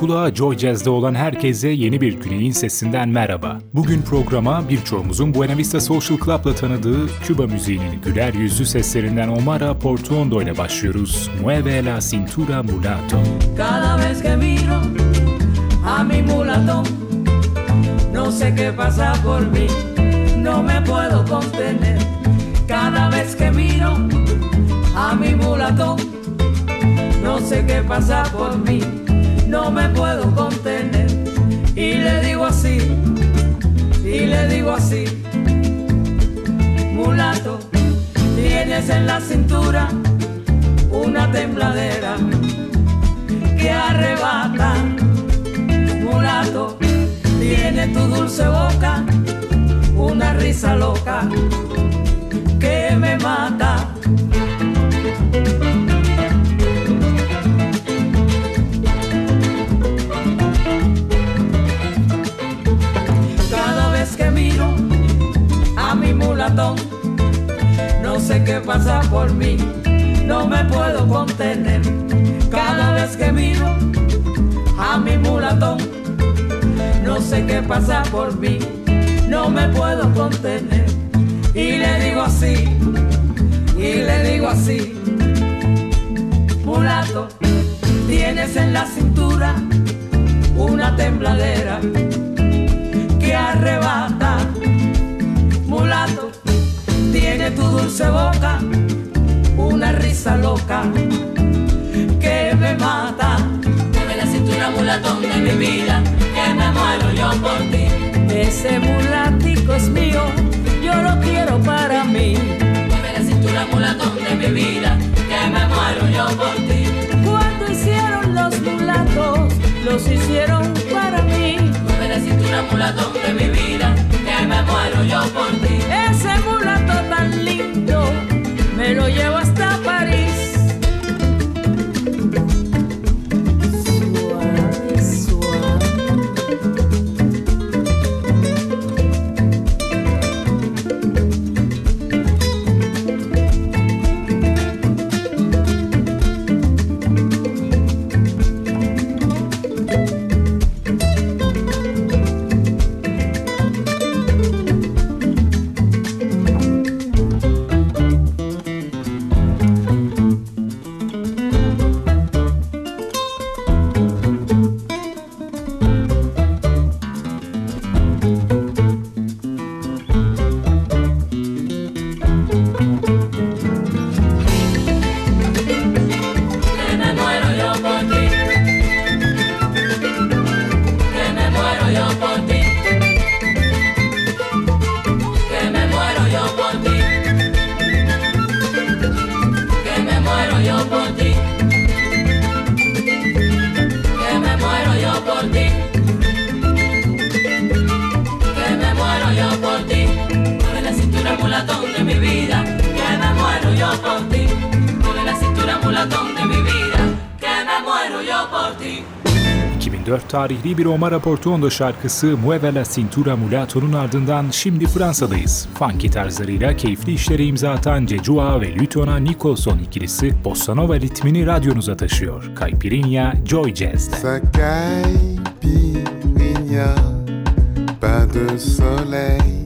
kulağı Joy Jazz'de olan herkese yeni bir güneyin sesinden merhaba. Bugün programa birçoğumuzun Buena Vista Social Club'la tanıdığı Küba müziğinin güler yüzlü seslerinden Omara Portuondo ile başlıyoruz. Mueve la cintura mulato. Cada vez que miro a mi mulato, no sé qué pasa por mí, no me puedo contener. Cada vez que miro a mi mulato, no sé qué pasa por mí no me puedo contener. Y le digo así, y le digo así, mulato, tienes en la cintura una tembladera que arrebata, mulato, tiene tu dulce boca una risa loca que me mata. Pasa por mí, no me puedo contener. Cada vez que miro a mi mulatón, no sé qué pasa por mí, no me puedo contener. Y le digo así, y le digo así, mulato, tienes en la cintura una tembladera que arrebata mulato, tiene tu dulce boca una risa loca que me mata. Mueve la cintura mulatón de mi vida, que me muero yo por ti. Ese mulatico es mío, yo lo quiero para mí. Mueve la cintura mulatón de mi vida, que me muero yo por ti. Cuando hicieron los mulatos, los hicieron para mí. Mueve la cintura mulatón de mi vida tarihli bir Omar Portuondo şarkısı Mueve la Cintura Mulato'nun ardından şimdi Fransa'dayız. Funky tarzlarıyla keyifli işlere imza atan Cecua ve Lutona Nicholson ikilisi Bossa Nova ritmini radyonuza taşıyor. Caipirinha Joy Jazz'de. Sa caipirinha, pas de soleil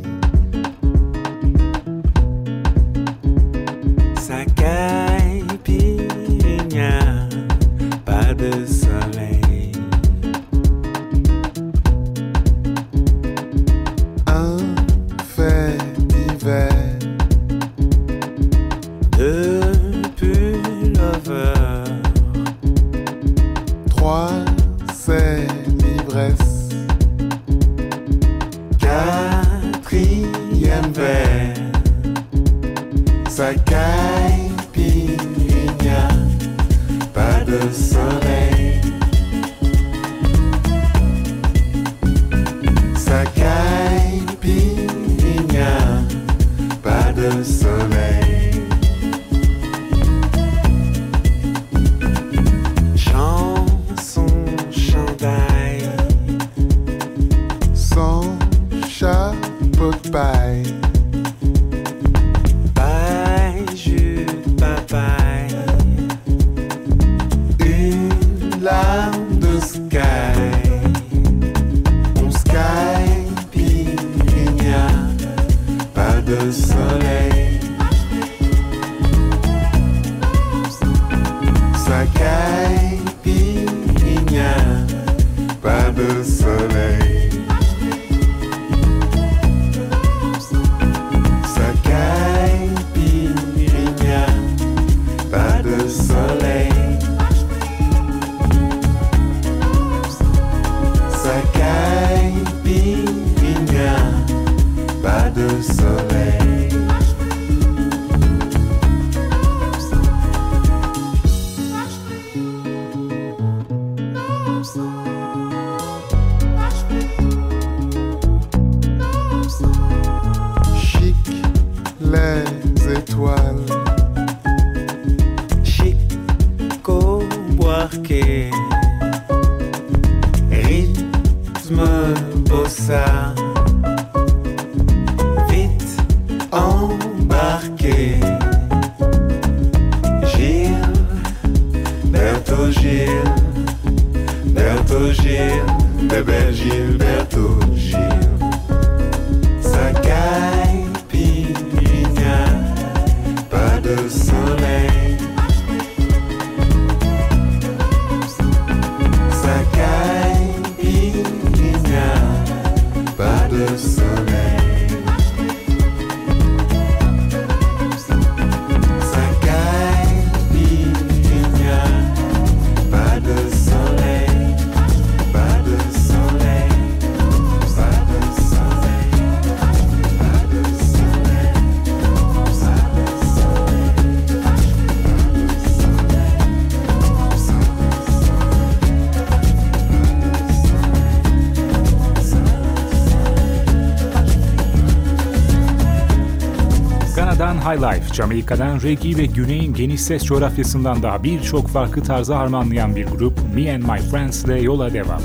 Jamaika'dan reggae ve güneyin geniş ses coğrafyasından da birçok farklı tarzı harmanlayan bir grup Me and My Friends ile yola devam.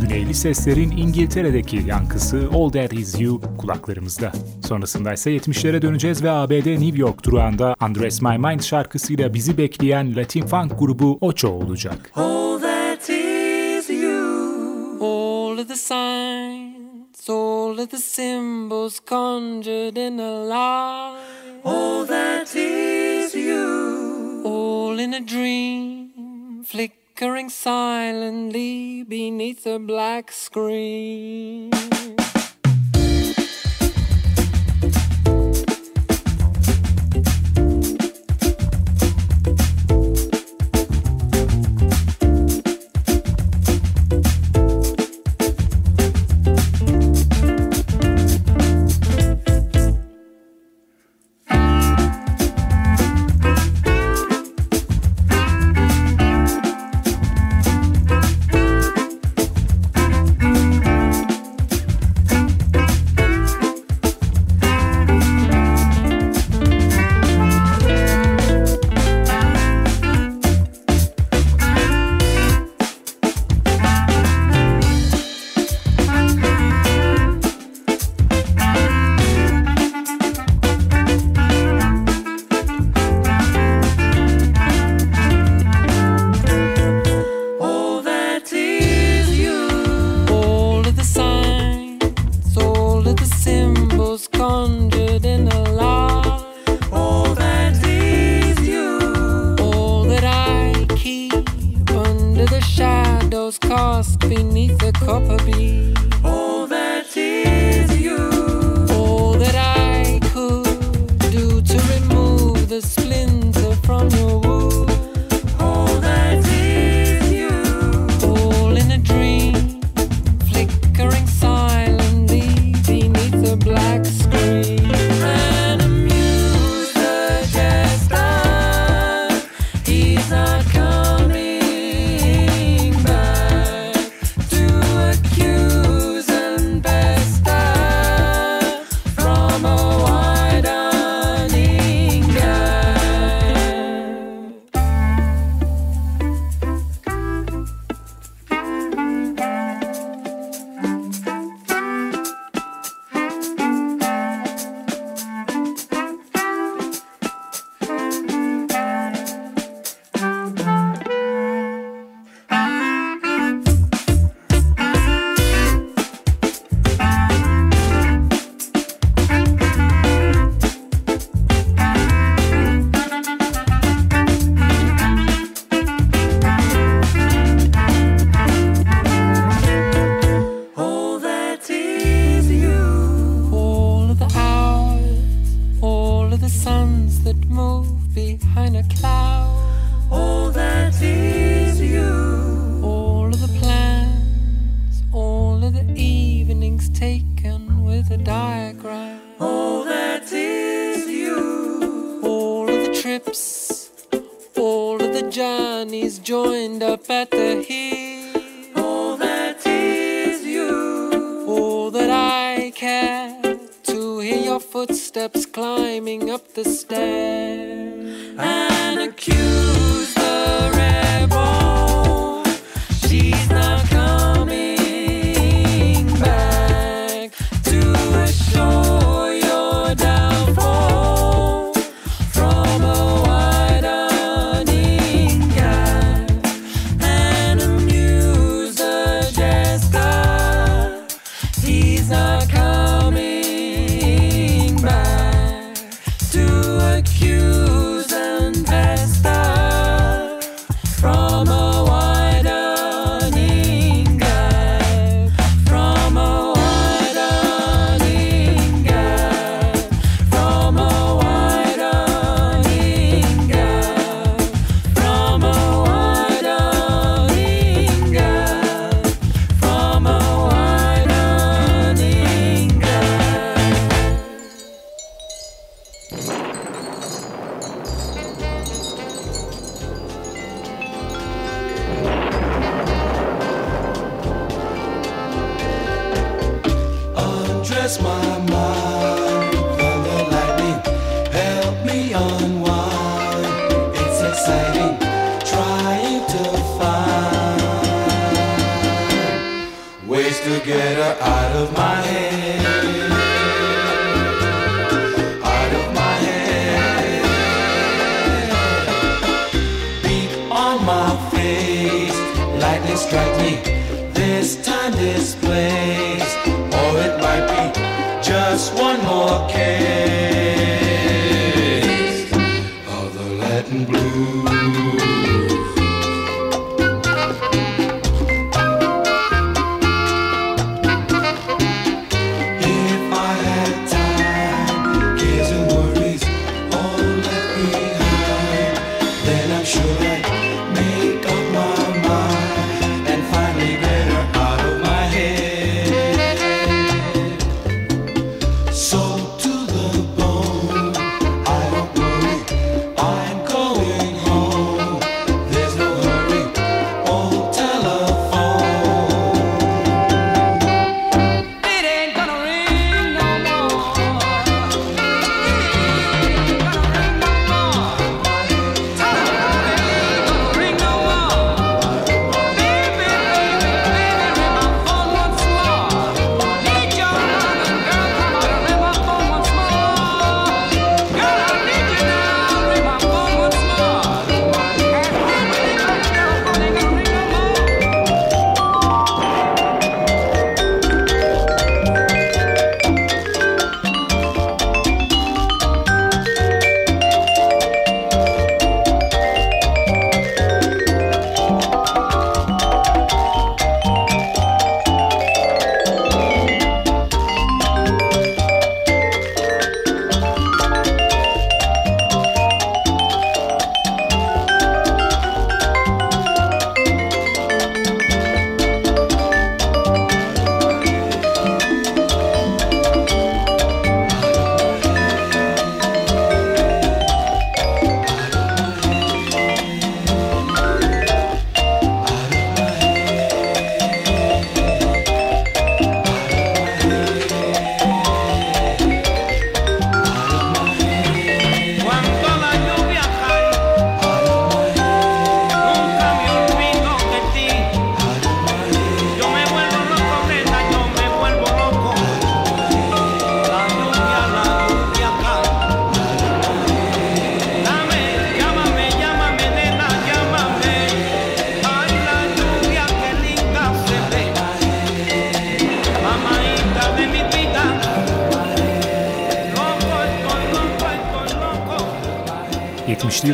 Güneyli seslerin İngiltere'deki yankısı All That Is You kulaklarımızda. Sonrasında ise 70'lere döneceğiz ve ABD New York durağında Undress My Mind şarkısıyla bizi bekleyen Latin funk grubu Ocho olacak. All that is you. All of the signs, all of the symbols conjured in a lie. All that is you. All in a dream, flickering silently beneath a black screen.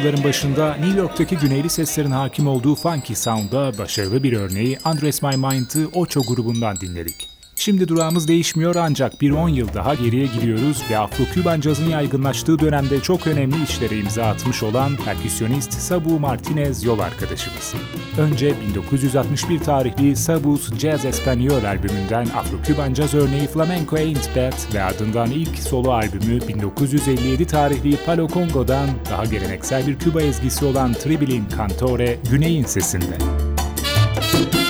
yılların başında New York'taki güneyli seslerin hakim olduğu funky sound'a başarılı bir örneği Andres My Mind'ı Ocho grubundan dinledik. Şimdi durağımız değişmiyor ancak bir 10 yıl daha geriye gidiyoruz ve Afro-Küban cazın yaygınlaştığı dönemde çok önemli işlere imza atmış olan perküsyonist Sabu Martinez yol arkadaşımız. Önce 1961 tarihli Sabu's Jazz Espanol albümünden Afro-Küban caz örneği Flamenco Ain't Bad ve ardından ilk solo albümü 1957 tarihli Palo Congo'dan daha geleneksel bir Küba ezgisi olan Tribilin Cantore Güney'in sesinde. Müzik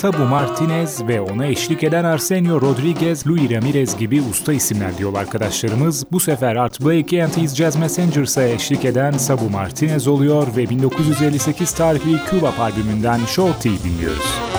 Sabu Martinez ve ona eşlik eden Arsenio Rodriguez, Louis Ramirez gibi usta isimler diyor arkadaşlarımız. Bu sefer Art Blakey and His Jazz Messengers'a eşlik eden Sabu Martinez oluyor ve 1958 tarihli Cuba albümünden Shorty dinliyoruz.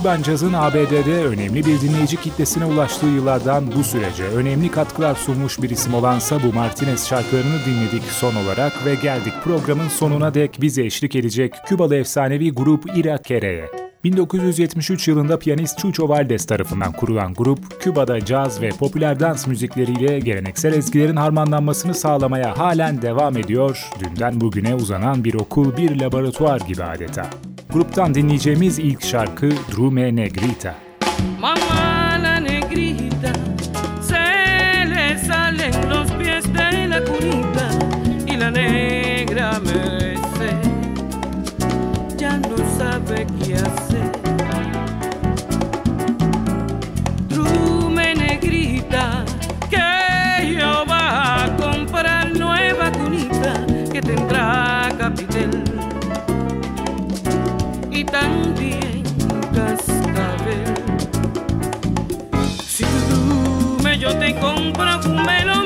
Afro-Küban cazın ABD'de önemli bir dinleyici kitlesine ulaştığı yıllardan bu sürece önemli katkılar sunmuş bir isim olan Sabu Martinez şarkılarını dinledik son olarak ve geldik programın sonuna dek bize eşlik edecek Kübalı efsanevi grup Irakere'ye. 1973 yılında piyanist Chucho Valdez tarafından kurulan grup, Küba'da caz ve popüler dans müzikleriyle geleneksel ezgilerin harmanlanmasını sağlamaya halen devam ediyor, dünden bugüne uzanan bir okul, bir laboratuvar gibi adeta. Gruptan dinleyeceğimiz ilk şarkı Drume Negrita. Mamá y también cascabel. Si tú me yo te compro un melón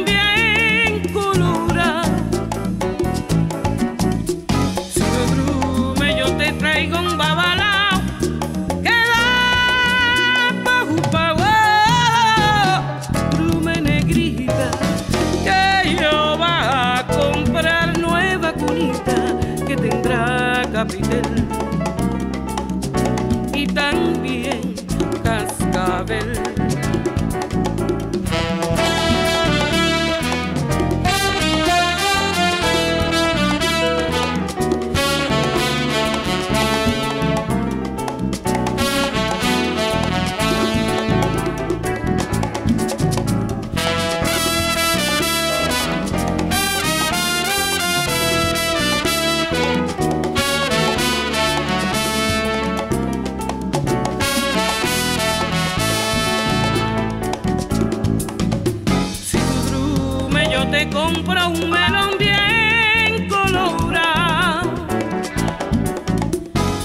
travel te compro un melón bien colorado.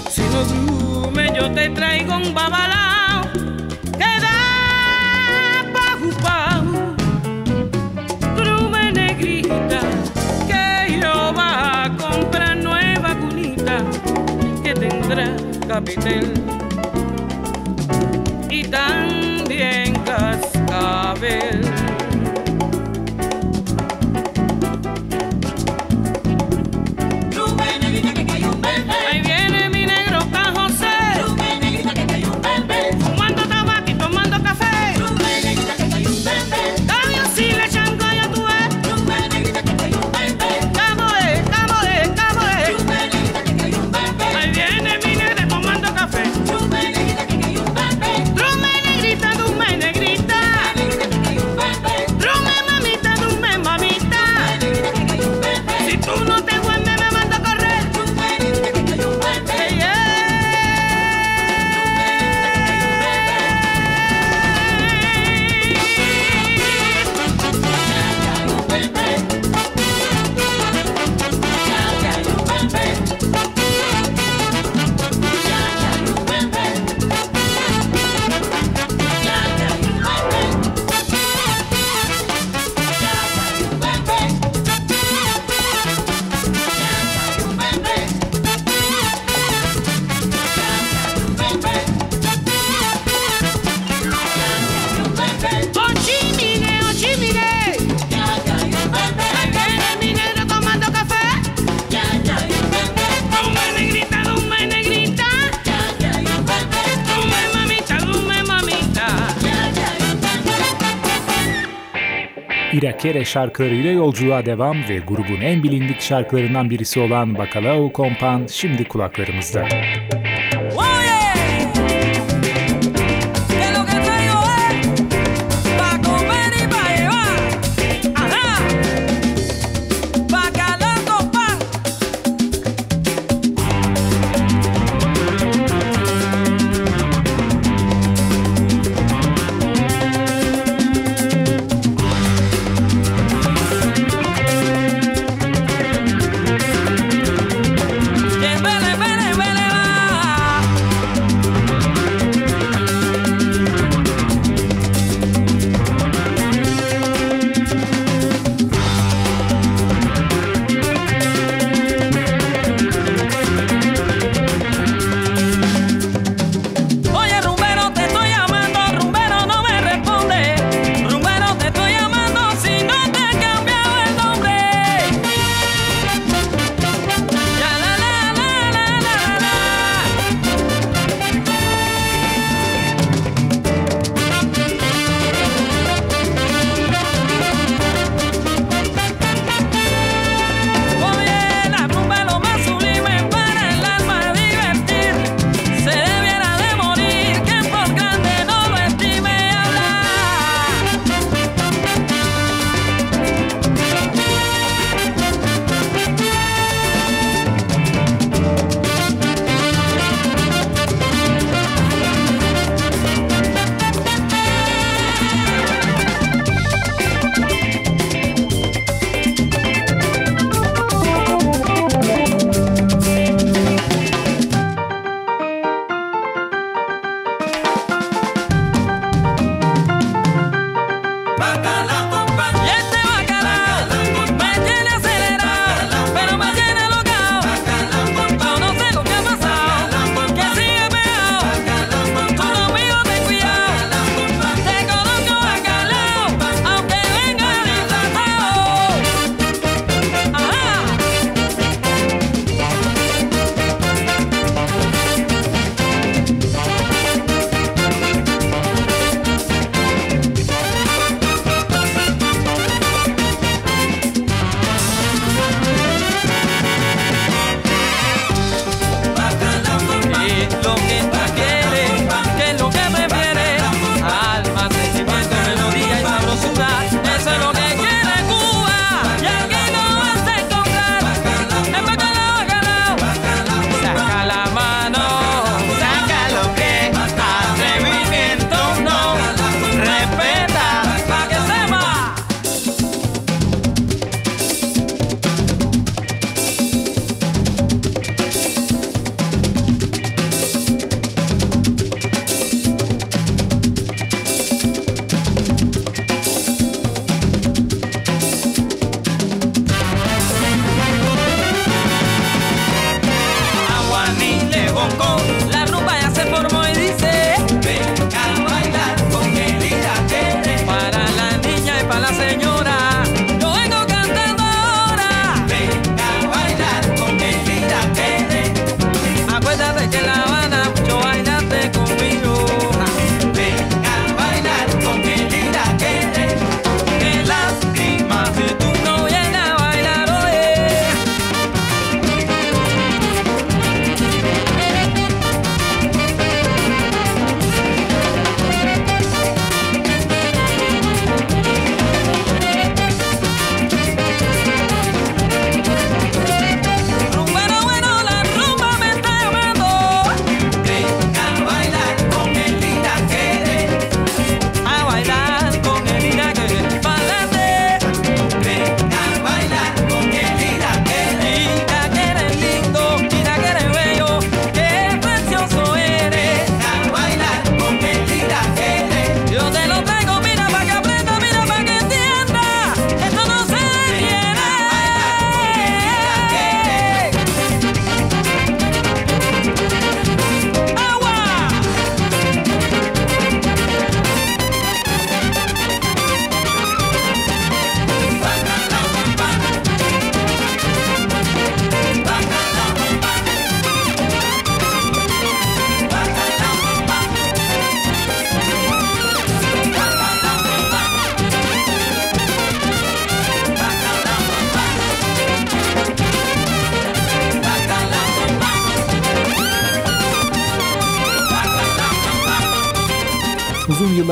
Si no drume, yo te traigo un babalao que da pa' jupao. Negrita, que yo va a comprar nueva cunita que tendrá capitel y también cascabel. Irakere şarkılarıyla yolculuğa devam ve grubun en bilindik şarkılarından birisi olan Bacalao Compan şimdi kulaklarımızda. Oye,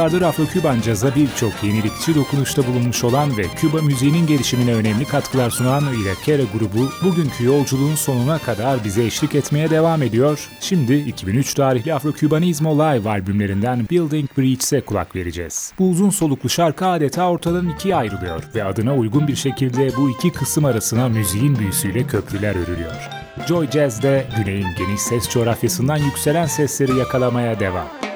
yıllardır Afro-Küban caza birçok yenilikçi dokunuşta bulunmuş olan ve Küba müziğinin gelişimine önemli katkılar sunan Irakere grubu bugünkü yolculuğun sonuna kadar bize eşlik etmeye devam ediyor. Şimdi 2003 tarihli Afro-Kübanizmo Live albümlerinden Building Bridges'e kulak vereceğiz. Bu uzun soluklu şarkı adeta ortadan ikiye ayrılıyor ve adına uygun bir şekilde bu iki kısım arasına müziğin büyüsüyle köprüler örülüyor. Joy Jazz'de Güney'in geniş ses coğrafyasından yükselen sesleri yakalamaya devam.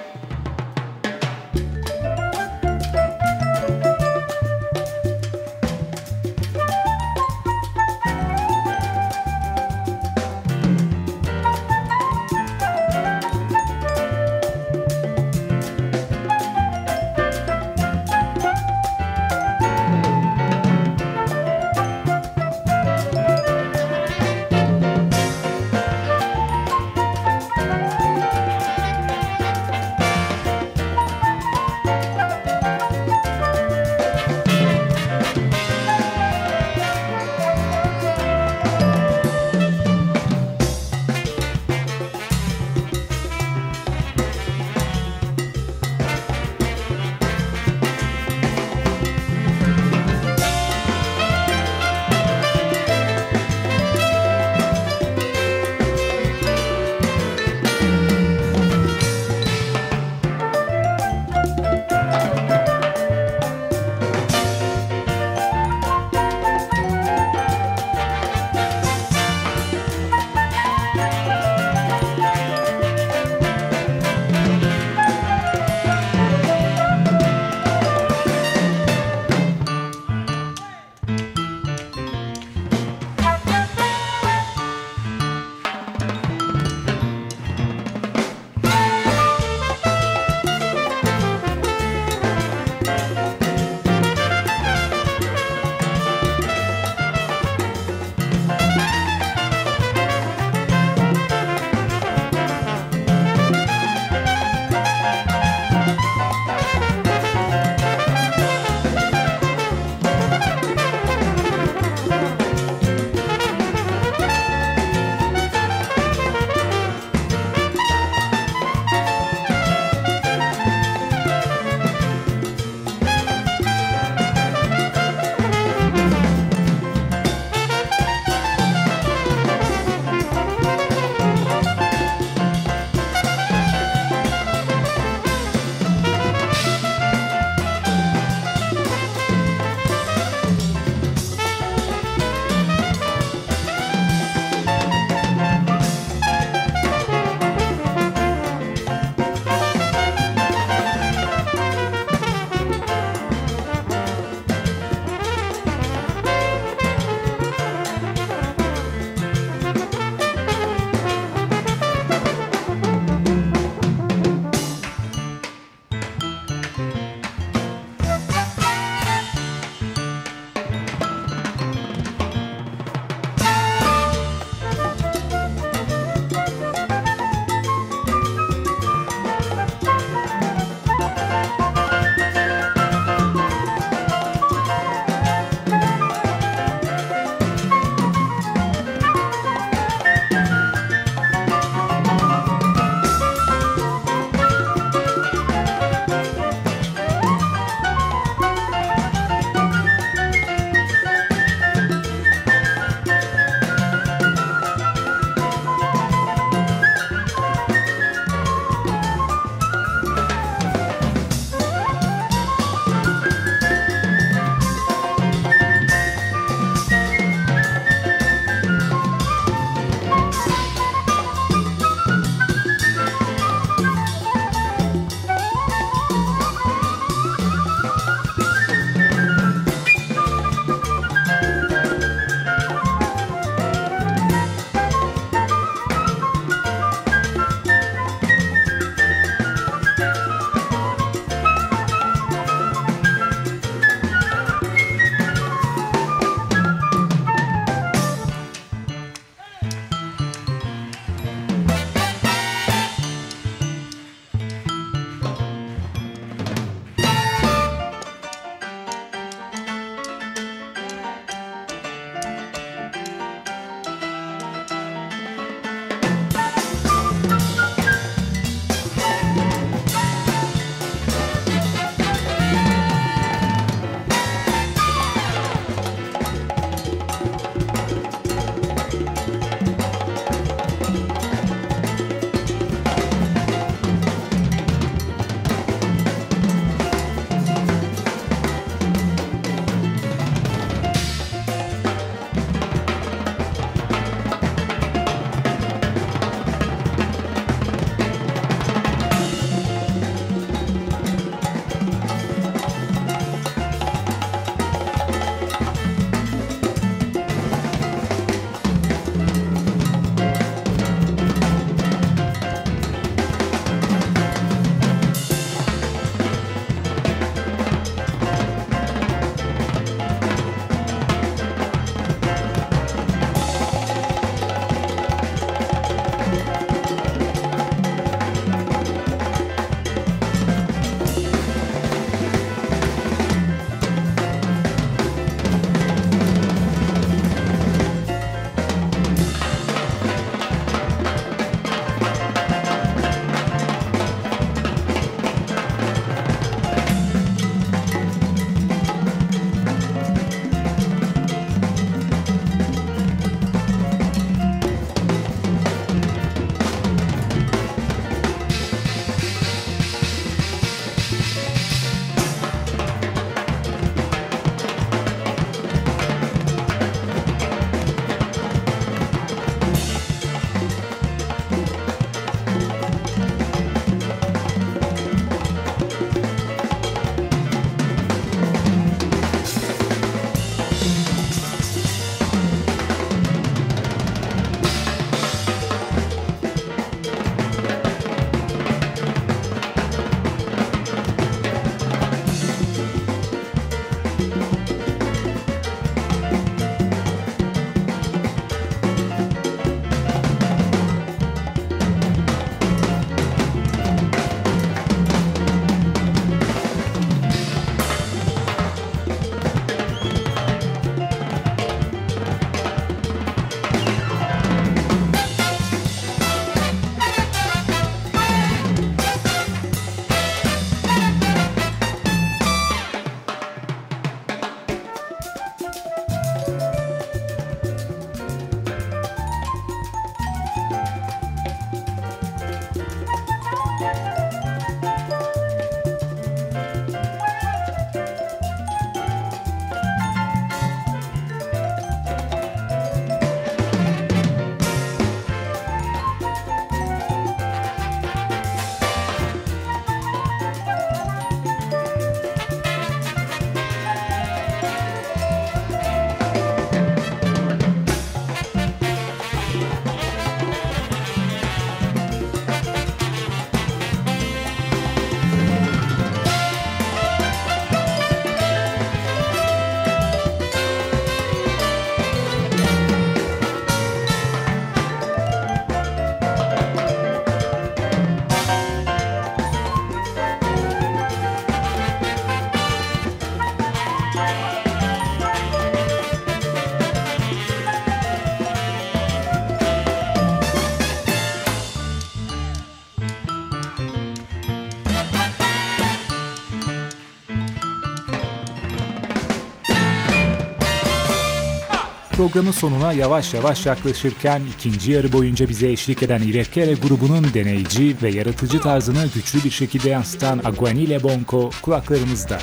Programın sonuna yavaş yavaş yaklaşırken ikinci yarı boyunca bize eşlik eden İrekkere grubunun deneyici ve yaratıcı tarzını güçlü bir şekilde yansıtan Aguanile Bonco kulaklarımızda.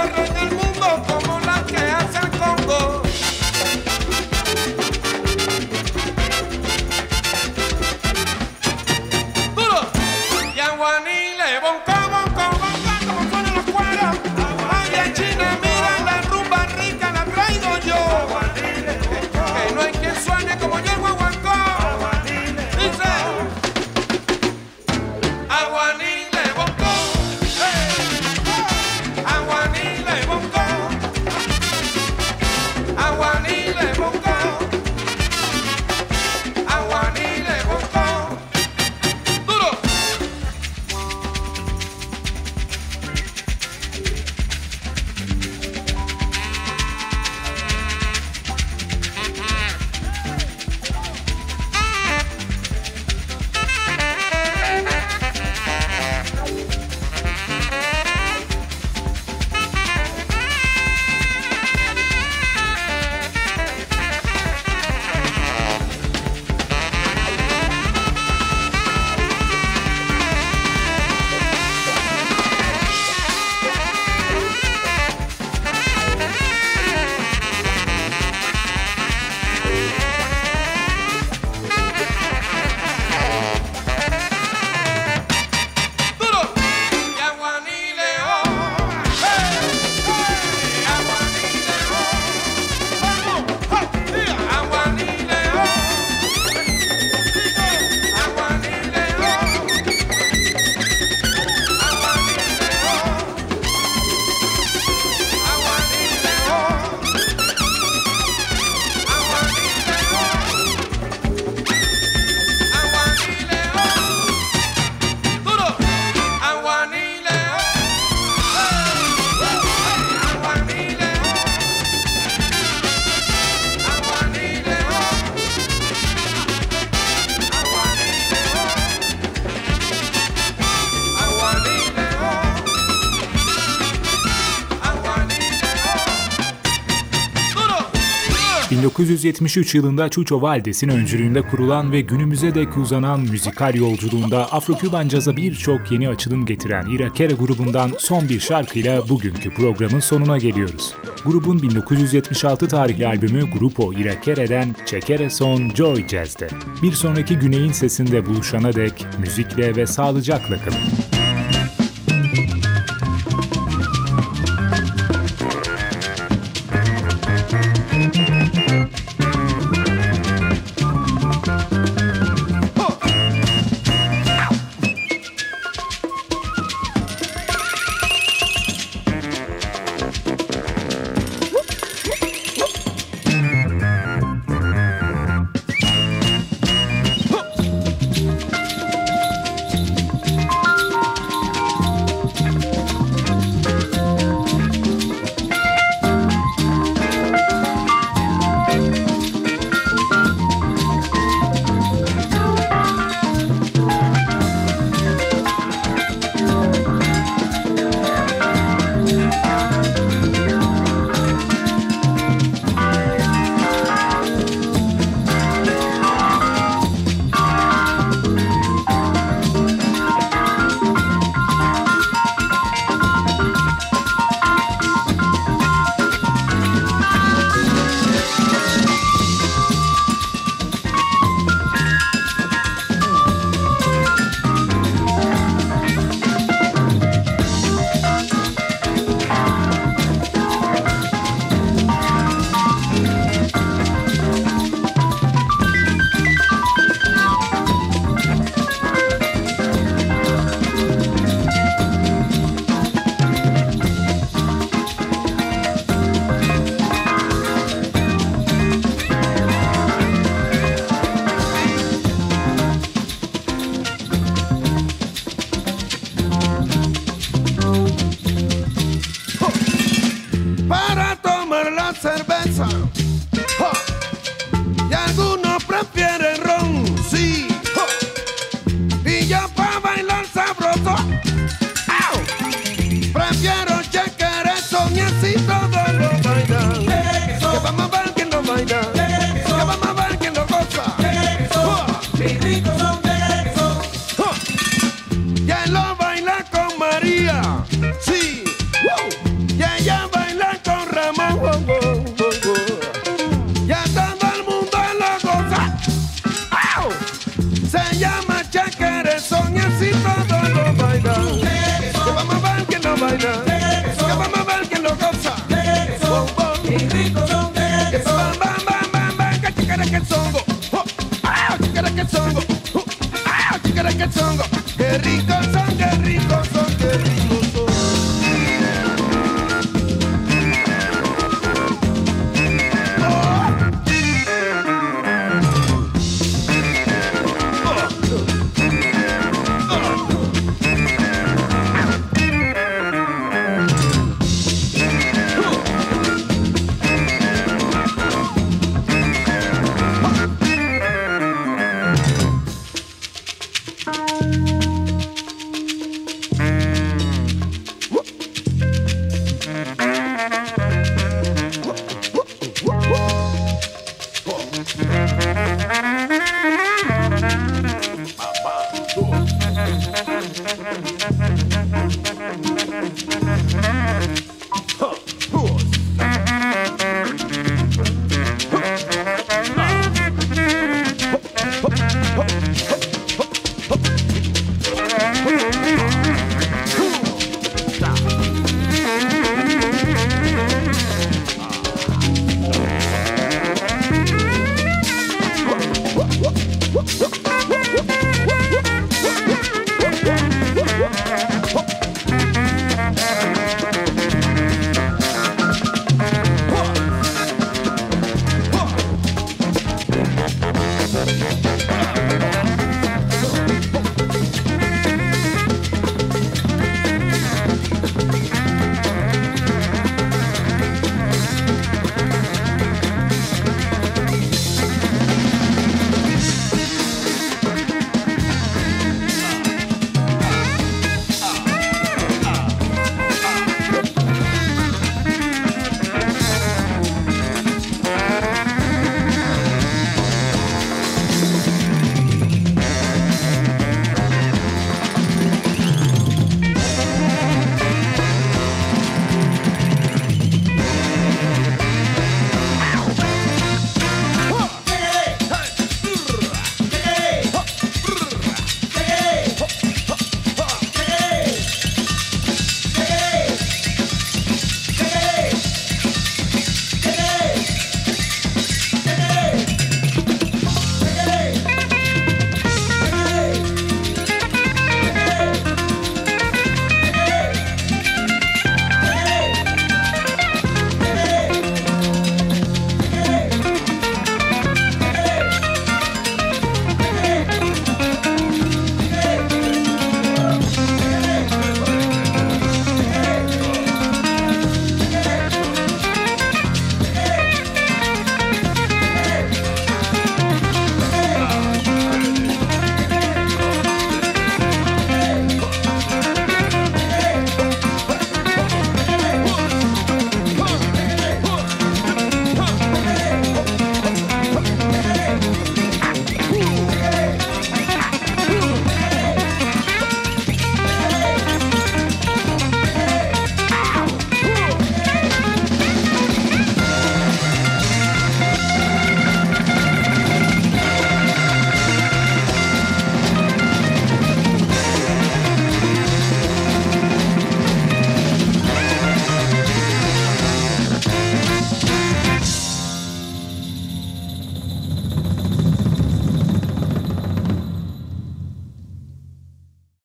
Thank you. 1973 yılında Chucho Valdes'in öncülüğünde kurulan ve günümüze dek uzanan müzikal yolculuğunda Afro-Küban caza birçok yeni açılım getiren Irakere grubundan son bir şarkıyla bugünkü programın sonuna geliyoruz. Grubun 1976 tarihli albümü Grupo Irakere'den Çekere Son Joy Jazz'de. Bir sonraki güneyin sesinde buluşana dek müzikle ve sağlıcakla kalın.